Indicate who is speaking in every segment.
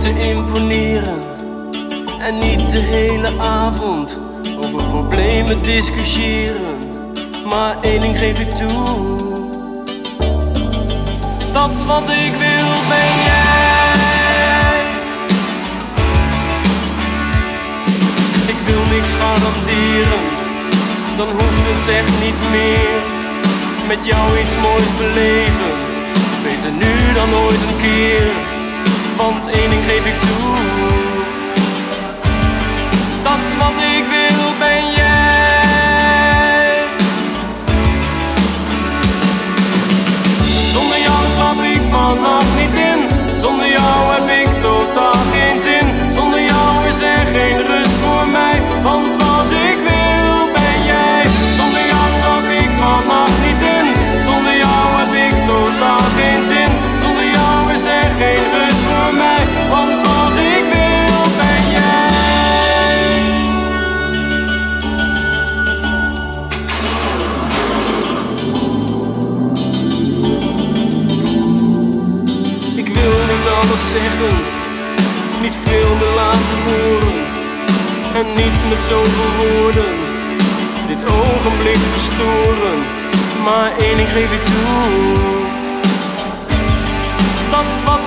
Speaker 1: te imponeren en niet de hele avond over problemen discussiëren. Maar één ding geef ik toe: dat wat ik wil ben jij. Ik wil niks garanderen, dan hoeft het echt niet meer. Met jou iets moois beleven zeggen, niet veel meer laten horen. En niets met zoveel woorden, dit ogenblik verstoren. Maar één ding geef ik toe. Dat wat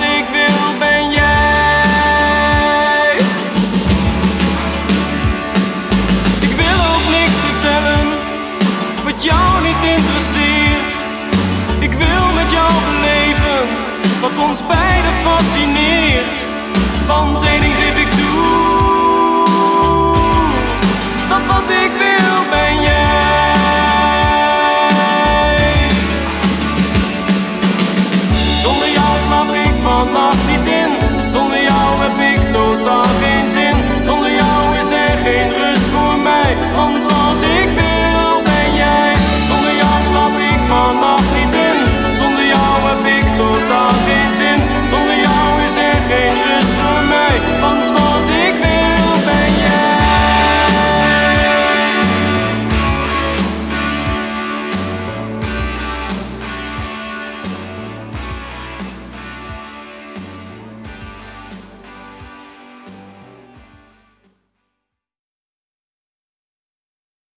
Speaker 1: ons beiden fascineert. Want één ding geef ik toe: dat wat ik wil ben jij. Zonder jou slaap ik vannacht niet in, zonder jou heb ik totaal geen.